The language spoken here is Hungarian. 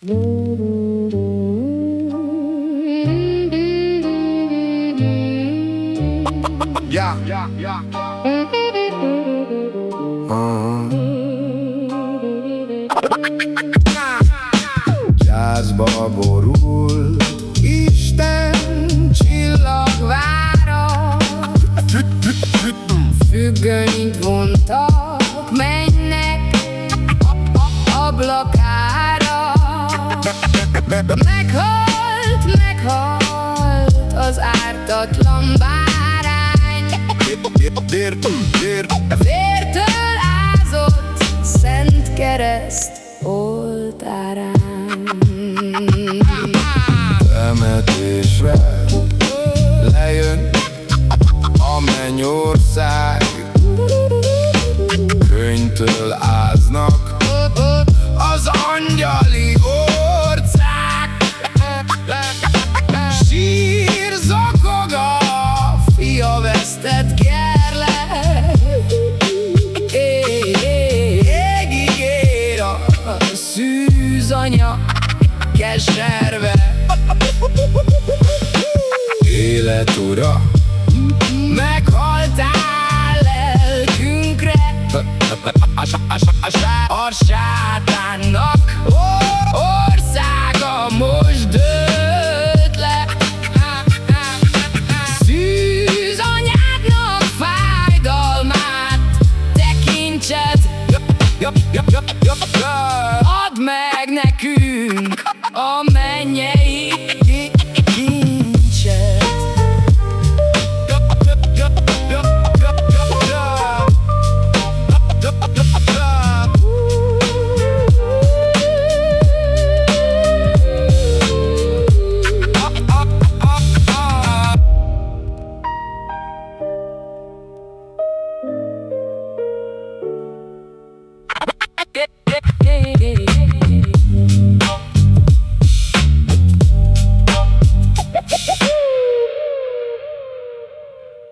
Yeah, yeah, yeah. Gyászba borul Isten csillagvára Függönyt Meghalt, meghalt az ártatlan bárány. Vértől ázott szent kereszt oltárán. Temetésre Lejön a mennyország. Könyvtől áznak keserve Élet ura. Meghaltál lelkünkre. A sátánnak. Országa most dőlt le. Szűz anyádnak fájdalmát tekintsed. Add meg nekünk Oh man, yeah.